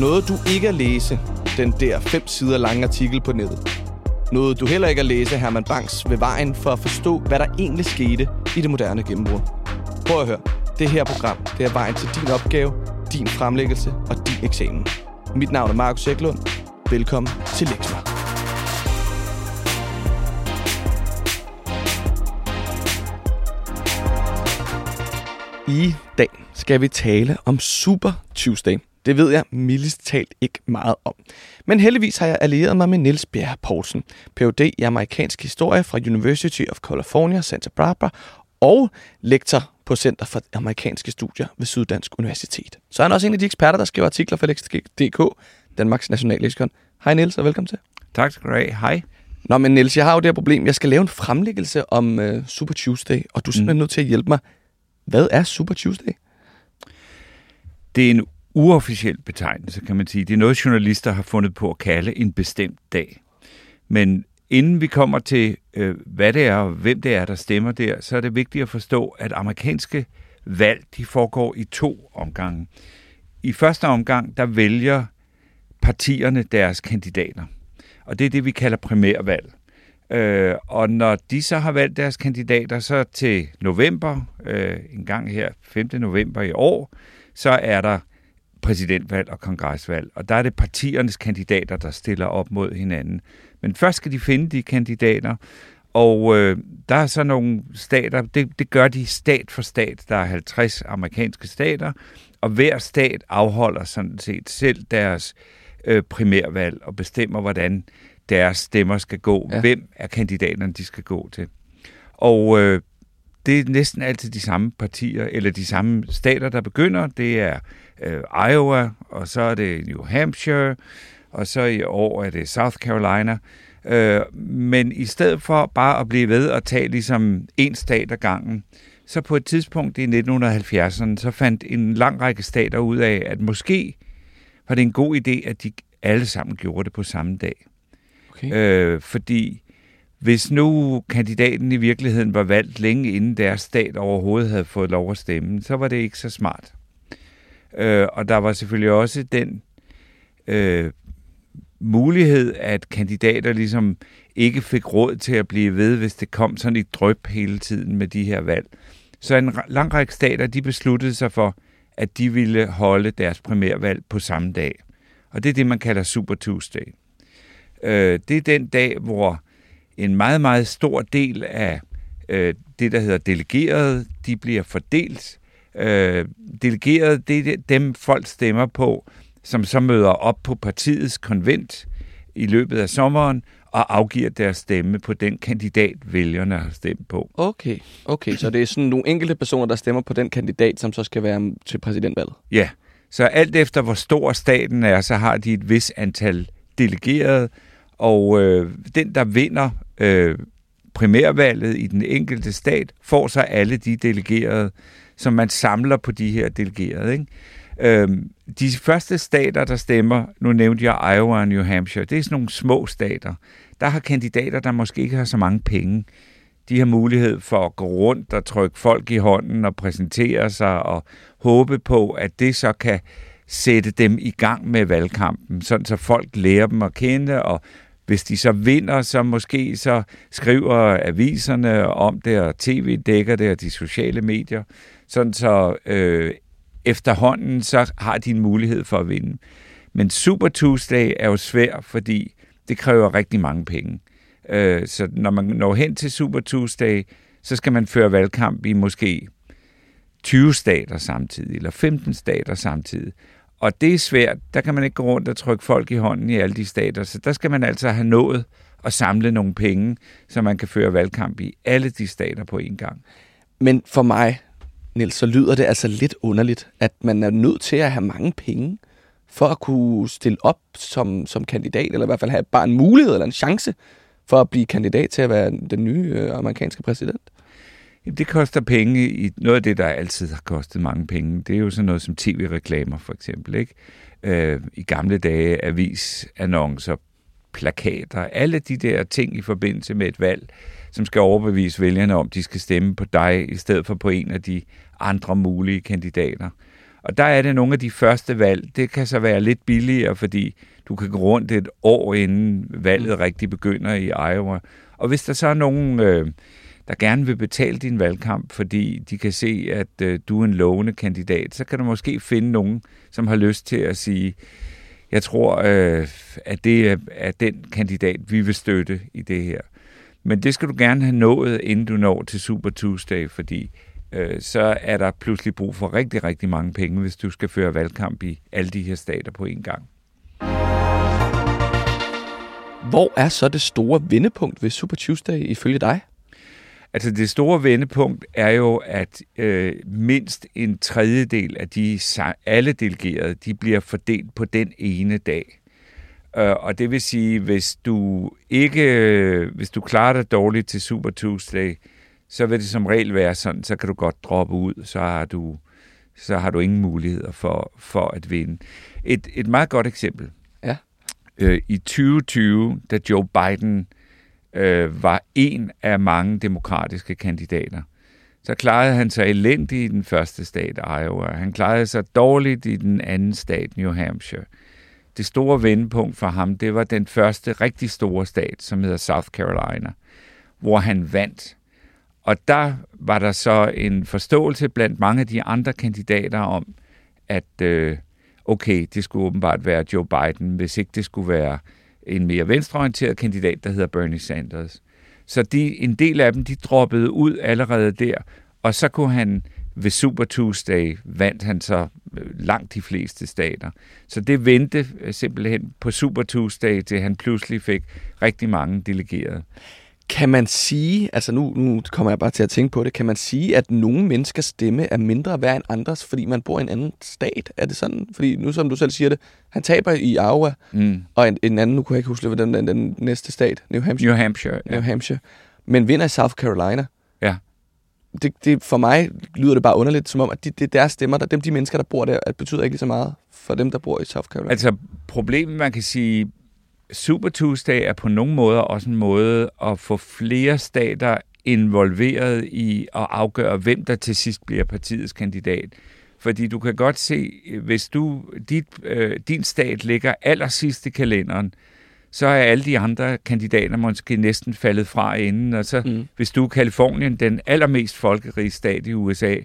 Noget du ikke at læse, den der fem sider lange artikel på nettet. Noget du heller ikke at læse Herman Banks ved vejen for at forstå, hvad der egentlig skete i det moderne gennembrud. Prøv at høre. Det her program, det er vejen til din opgave, din fremlæggelse og din eksamen. Mit navn er Markus Eklund. Velkommen til Lexma. I dag skal vi tale om Super Tuesday. Det ved jeg mildest talt ikke meget om. Men heldigvis har jeg allieret mig med Niels Bjerg Poulsen, Ph.D. i amerikansk historie fra University of California, Santa Barbara, og lektor på Center for Amerikanske Studier ved Syddansk Universitet. Så er han også en af de eksperter, der skriver artikler for Lex.dk, Danmarks Nationalleksikon. Hej Niels, og velkommen til. Tak skal du have. Hej. Nå, men Niels, jeg har jo det her problem. Jeg skal lave en fremlæggelse om uh, Super Tuesday, og du er simpelthen mm. nødt til at hjælpe mig. Hvad er Super Tuesday? Det er en uofficiel betegnelse, kan man sige. Det er noget, journalister har fundet på at kalde en bestemt dag. Men inden vi kommer til, øh, hvad det er og hvem det er, der stemmer der, så er det vigtigt at forstå, at amerikanske valg, de foregår i to omgange. I første omgang, der vælger partierne deres kandidater. Og det er det, vi kalder primærvalg. Øh, og når de så har valgt deres kandidater, så til november, øh, en gang her 5. november i år, så er der præsidentvalg og kongresvalg. Og der er det partiernes kandidater, der stiller op mod hinanden. Men først skal de finde de kandidater, og øh, der er så nogle stater, det, det gør de stat for stat. Der er 50 amerikanske stater, og hver stat afholder sådan set selv deres øh, primærvalg og bestemmer, hvordan deres stemmer skal gå. Ja. Hvem er kandidaterne, de skal gå til. Og øh, det er næsten altid de samme partier, eller de samme stater, der begynder. Det er øh, Iowa, og så er det New Hampshire, og så i år er det South Carolina. Øh, men i stedet for bare at blive ved at tage ligesom en stat ad gangen, så på et tidspunkt i 1970'erne, så fandt en lang række stater ud af, at måske var det en god idé, at de alle sammen gjorde det på samme dag. Okay. Øh, fordi hvis nu kandidaten i virkeligheden var valgt længe inden deres stat overhovedet havde fået lov at stemme, så var det ikke så smart. Øh, og der var selvfølgelig også den øh, mulighed, at kandidater ligesom ikke fik råd til at blive ved, hvis det kom sådan et drøb hele tiden med de her valg. Så en lang række stater, de besluttede sig for, at de ville holde deres primærvalg på samme dag. Og det er det, man kalder Super Tuesday. Øh, det er den dag, hvor en meget, meget stor del af øh, det, der hedder delegerede, de bliver fordelt. Øh, delegerede, det er dem, folk stemmer på, som så møder op på partiets konvent i løbet af sommeren og afgiver deres stemme på den kandidat, vælgerne har stemt på. Okay, okay. så det er sådan nogle enkelte personer, der stemmer på den kandidat, som så skal være til præsidentvalget? Ja, så alt efter hvor stor staten er, så har de et vis antal delegerede, og øh, den, der vinder øh, primærvalget i den enkelte stat, får så alle de delegerede, som man samler på de her delegerede. Ikke? Øh, de første stater, der stemmer, nu nævnte jeg Iowa og New Hampshire, det er sådan nogle små stater. Der har kandidater, der måske ikke har så mange penge. De har mulighed for at gå rundt og trykke folk i hånden og præsentere sig og håbe på, at det så kan sætte dem i gang med valgkampen, sådan så folk lærer dem at kende og hvis de så vinder, så måske så skriver aviserne om det, og tv dækker det, og de sociale medier. Sådan så øh, efterhånden, så har de en mulighed for at vinde. Men Super Tuesday er jo svær, fordi det kræver rigtig mange penge. Øh, så når man når hen til Super Tuesday, så skal man føre valgkamp i måske 20 stater samtidig, eller 15 stater samtidig. Og det er svært. Der kan man ikke gå rundt og trykke folk i hånden i alle de stater. Så der skal man altså have nået at samle nogle penge, så man kan føre valgkamp i alle de stater på en gang. Men for mig, Niels, så lyder det altså lidt underligt, at man er nødt til at have mange penge for at kunne stille op som, som kandidat, eller i hvert fald have bare en mulighed eller en chance for at blive kandidat til at være den nye øh, amerikanske præsident. Det koster penge. I noget af det, der altid har kostet mange penge, det er jo sådan noget som tv-reklamer for eksempel. Ikke? Øh, I gamle dage avisannoncer, plakater, alle de der ting i forbindelse med et valg, som skal overbevise vælgerne om, de skal stemme på dig, i stedet for på en af de andre mulige kandidater. Og der er det nogle af de første valg. Det kan så være lidt billigere, fordi du kan gå rundt et år inden valget mm. rigtig begynder i Iowa. Og hvis der så er nogen, øh, der gerne vil betale din valgkamp, fordi de kan se, at øh, du er en lovende kandidat, så kan du måske finde nogen, som har lyst til at sige, jeg tror, øh, at det er, er den kandidat, vi vil støtte i det her. Men det skal du gerne have nået, inden du når til Super Tuesday, fordi øh, så er der pludselig brug for rigtig, rigtig mange penge, hvis du skal føre valgkamp i alle de her stater på én gang. Hvor er så det store vendepunkt ved Super Tuesday ifølge dig? Altså det store vendepunkt er jo, at øh, mindst en tredjedel af de alle delegerede, de bliver fordelt på den ene dag. Øh, og det vil sige, hvis du ikke, hvis du klarer dig dårligt til Super Tuesday, så vil det som regel være sådan, så kan du godt droppe ud, så har du, så har du ingen muligheder for, for at vinde. Et, et meget godt eksempel. Ja. Øh, I 2020, da Joe Biden øh, Øh, var en af mange demokratiske kandidater, så klarede han sig elendigt i den første stat, Iowa. Han klarede sig dårligt i den anden stat, New Hampshire. Det store vendepunkt for ham, det var den første rigtig store stat, som hedder South Carolina, hvor han vandt og der var der så en forståelse blandt mange af de andre kandidater om, at øh, okay, det skulle åbenbart være Joe Biden, hvis ikke det skulle være en mere venstreorienteret kandidat, der hedder Bernie Sanders. Så de, en del af dem, de droppede ud allerede der, og så kunne han ved Super Tuesday vandt han så øh, langt de fleste stater. Så det vendte øh, simpelthen på Super Tuesday, til han pludselig fik rigtig mange delegerede. Kan man sige, altså nu, nu kommer jeg bare til at tænke på det, kan man sige, at nogle menneskers stemme er mindre værd end andres, fordi man bor i en anden stat? Er det sådan? Fordi nu som du selv siger det, han taber i Iowa, mm. og en, en anden, nu kunne jeg ikke huske, hvad den, den, den næste stat, New Hampshire. New Hampshire, ja. New Hampshire. Men vinder i South Carolina. Ja. Det, det, for mig lyder det bare underligt, som om, at det, det deres stemmer, der, dem de mennesker, der bor der, at betyder ikke lige så meget for dem, der bor i South Carolina. Altså problemet, man kan sige, Super Tuesday er på nogle måder også en måde at få flere stater involveret i at afgøre, hvem der til sidst bliver partiets kandidat. Fordi du kan godt se, hvis du dit, øh, din stat ligger allersidst i kalenderen, så er alle de andre kandidater måske næsten faldet fra inden. Og så, mm. hvis du er Kalifornien, den allermest folkerige stat i USA,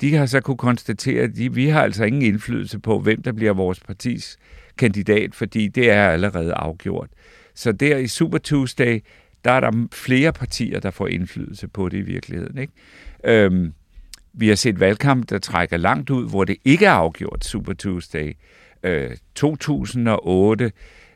de har så kunne konstatere, at de, vi har altså ingen indflydelse på, hvem der bliver vores partis kandidat, fordi det er allerede afgjort. Så der i Super Tuesday, der er der flere partier, der får indflydelse på det i virkeligheden. Ikke? Øhm, vi har set valgkamp, der trækker langt ud, hvor det ikke er afgjort Super Tuesday. Øh, 2008,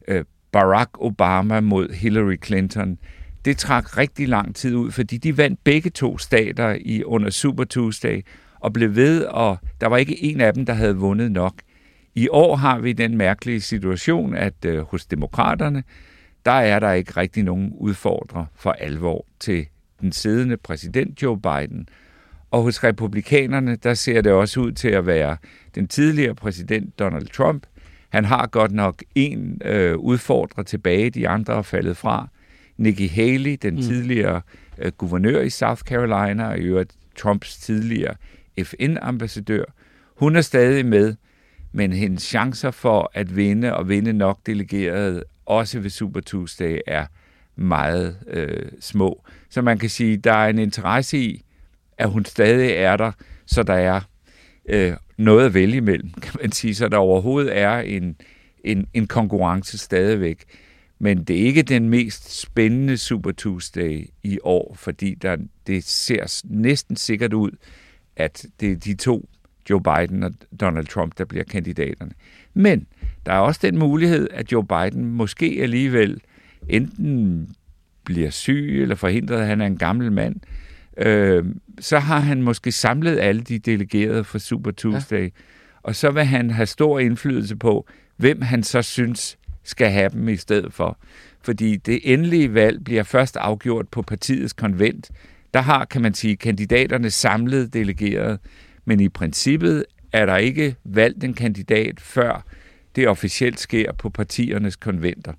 øh, Barack Obama mod Hillary Clinton. Det trak rigtig lang tid ud, fordi de vandt begge to stater i under Super Tuesday og blev ved, og der var ikke en af dem, der havde vundet nok. I år har vi den mærkelige situation, at øh, hos demokraterne, der er der ikke rigtig nogen udfordrer for alvor til den siddende præsident Joe Biden. Og hos republikanerne, der ser det også ud til at være den tidligere præsident Donald Trump. Han har godt nok en øh, udfordrer tilbage, de andre er faldet fra. Nikki Haley, den mm. tidligere øh, guvernør i South Carolina, og i øvrigt Trumps tidligere FN-ambassadør, hun er stadig med, men hendes chancer for at vinde og vinde nok delegerede, også ved Super Tuesday, er meget øh, små. Så man kan sige, der er en interesse i, at hun stadig er der, så der er øh, noget at vælge imellem, kan man sige, så der overhovedet er en, en, en konkurrence stadigvæk. Men det er ikke den mest spændende Super Tuesday i år, fordi der, det ser næsten sikkert ud, at det er de to Joe Biden og Donald Trump, der bliver kandidaterne. Men der er også den mulighed, at Joe Biden måske alligevel enten bliver syg eller forhindret, at han er en gammel mand, øh, så har han måske samlet alle de delegerede for Super Tuesday, ja. og så vil han have stor indflydelse på, hvem han så synes skal have dem i stedet for. Fordi det endelige valg bliver først afgjort på partiets konvent. Der har, kan man sige, kandidaterne samlet delegeret men i princippet er der ikke valgt en kandidat, før det officielt sker på partiernes konventer.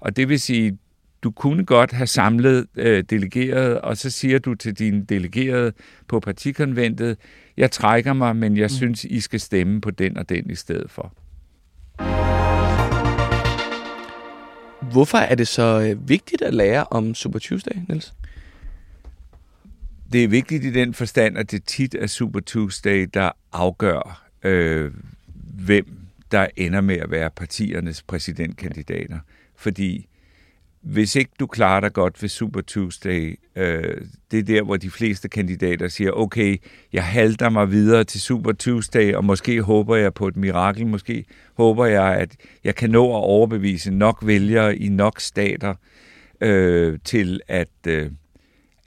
Og det vil sige, du kunne godt have samlet øh, delegerede, og så siger du til dine delegerede på partikonventet, jeg trækker mig, men jeg mm. synes, I skal stemme på den og den i stedet for. Hvorfor er det så øh, vigtigt at lære om Super Tuesday, Niels? Det er vigtigt i den forstand, at det tit er Super Tuesday, der afgør, øh, hvem der ender med at være partiernes præsidentkandidater. Fordi hvis ikke du klarer dig godt ved Super Tuesday, øh, det er der, hvor de fleste kandidater siger, okay, jeg halter mig videre til Super Tuesday, og måske håber jeg på et mirakel, måske håber jeg, at jeg kan nå at overbevise nok vælgere i nok stater øh, til, at, øh,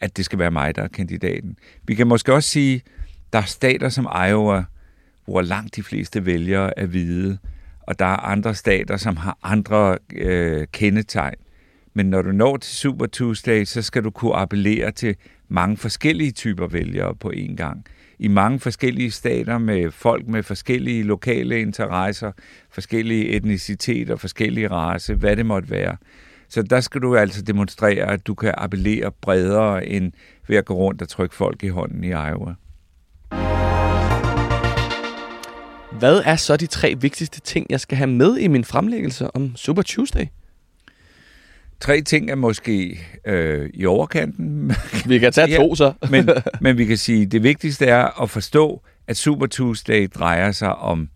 at det skal være mig, der er kandidaten. Vi kan måske også sige, der er stater som Iowa, hvor langt de fleste vælgere er hvide, og der er andre stater, som har andre øh, kendetegn. Men når du når til Super Tuesday, så skal du kunne appellere til mange forskellige typer vælgere på én gang. I mange forskellige stater med folk med forskellige lokale interesser, forskellige etniciteter, forskellige race, hvad det måtte være. Så der skal du altså demonstrere, at du kan appellere bredere end ved at gå rundt og trykke folk i hånden i Iowa. Hvad er så de tre vigtigste ting, jeg skal have med i min fremlæggelse om Super Tuesday? Tre ting er måske øh, i overkanten. Vi kan tage to så. men, men vi kan sige, at det vigtigste er at forstå, at Super Tuesday drejer sig om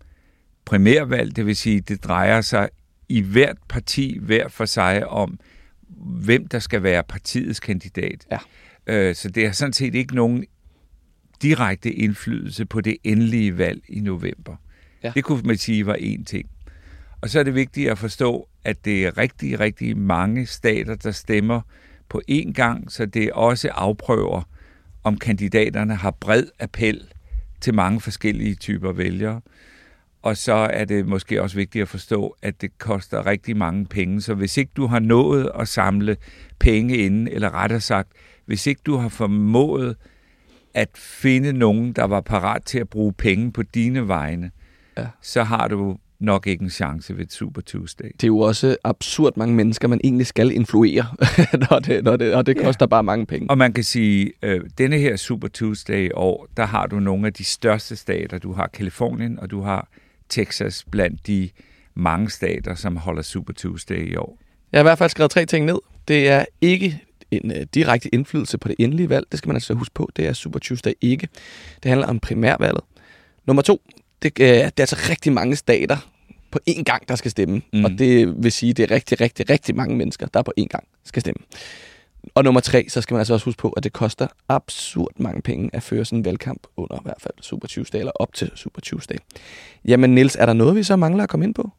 primærvalg, det vil sige, det drejer sig i hvert parti hver for sig om, hvem der skal være partiets kandidat. Ja. Øh, så det har sådan set ikke nogen direkte indflydelse på det endelige valg i november. Ja. Det kunne man sige var én ting. Og så er det vigtigt at forstå, at det er rigtig, rigtig mange stater, der stemmer på én gang, så det også afprøver, om kandidaterne har bred appel til mange forskellige typer vælgere. Og så er det måske også vigtigt at forstå, at det koster rigtig mange penge. Så hvis ikke du har nået at samle penge inden, eller rettere sagt, hvis ikke du har formået at finde nogen, der var parat til at bruge penge på dine vegne, ja. så har du nok ikke en chance ved et Super Tuesday. Det er jo også absurd mange mennesker, man egentlig skal influere, når det, når det, og det koster ja. bare mange penge. Og man kan sige, øh, denne her Super Tuesday i år, der har du nogle af de største stater. Du har Kalifornien, og du har Texas blandt de mange stater, som holder Super Tuesday i år. Jeg har i hvert fald skrevet tre ting ned. Det er ikke en uh, direkte indflydelse på det endelige valg. Det skal man altså huske på. Det er Super Tuesday ikke. Det handler om primærvalget. Nummer to, det, øh, det er altså rigtig mange stater på én gang, der skal stemme. Mm. Og det vil sige, at det er rigtig, rigtig, rigtig mange mennesker, der på én gang skal stemme. Og nummer tre, så skal man altså også huske på, at det koster absurd mange penge at føre sådan en valgkamp under i hvert fald Super Tuesday, eller op til Super Tuesday. Jamen Nils, er der noget, vi så mangler at komme ind på?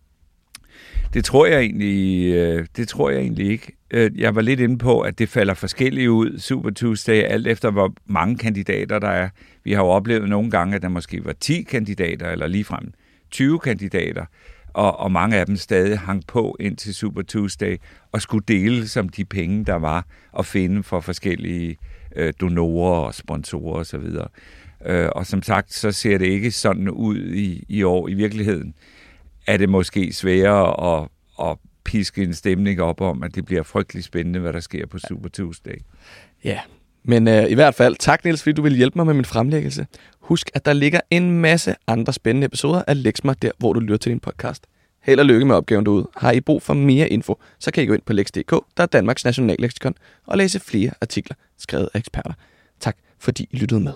Det tror jeg egentlig, øh, det tror jeg egentlig ikke. Øh, jeg var lidt inde på, at det falder forskelligt ud, Super Tuesday, alt efter hvor mange kandidater der er. Vi har jo oplevet nogle gange, at der måske var 10 kandidater, eller ligefrem 20 kandidater, og, og mange af dem stadig hang på ind til Super Tuesday, og skulle dele som de penge, der var at finde for forskellige øh, donorer og sponsorer osv. Øh, og som sagt, så ser det ikke sådan ud i, i år i virkeligheden. Er det måske sværere at, at piske en stemning op om, at det bliver frygtelig spændende, hvad der sker på Super Tuesday. Ja, men øh, i hvert fald tak Niels, fordi du vil hjælpe mig med min fremlæggelse. Husk, at der ligger en masse andre spændende episoder af Lexma, der hvor du lytter til din podcast. Held og lykke med opgaven derude. Har I brug for mere info, så kan I gå ind på lex.dk, der er Danmarks nationalleksikon, og læse flere artikler skrevet af eksperter. Tak fordi I lyttede med.